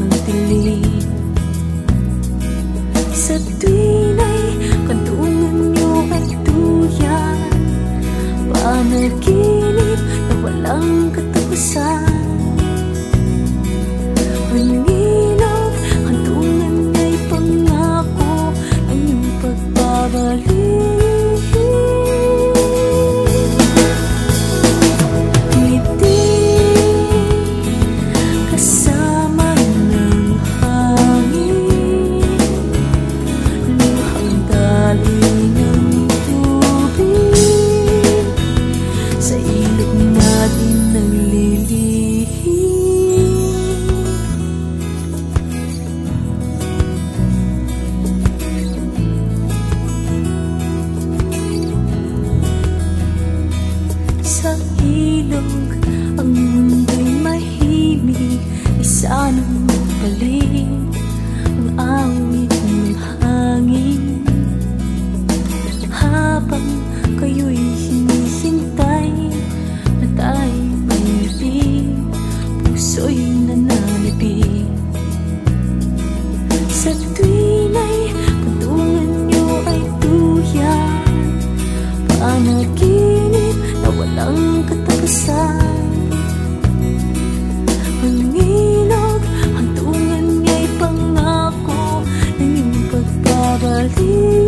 ang dilim. Sa tuwing Ang mundo'y mahimik Isa ng palig Ang awit ng hangin. Habang kayo'y hinihintay Na tayo'y mayroon Puso'y nananabig Sa tuwing 哪里？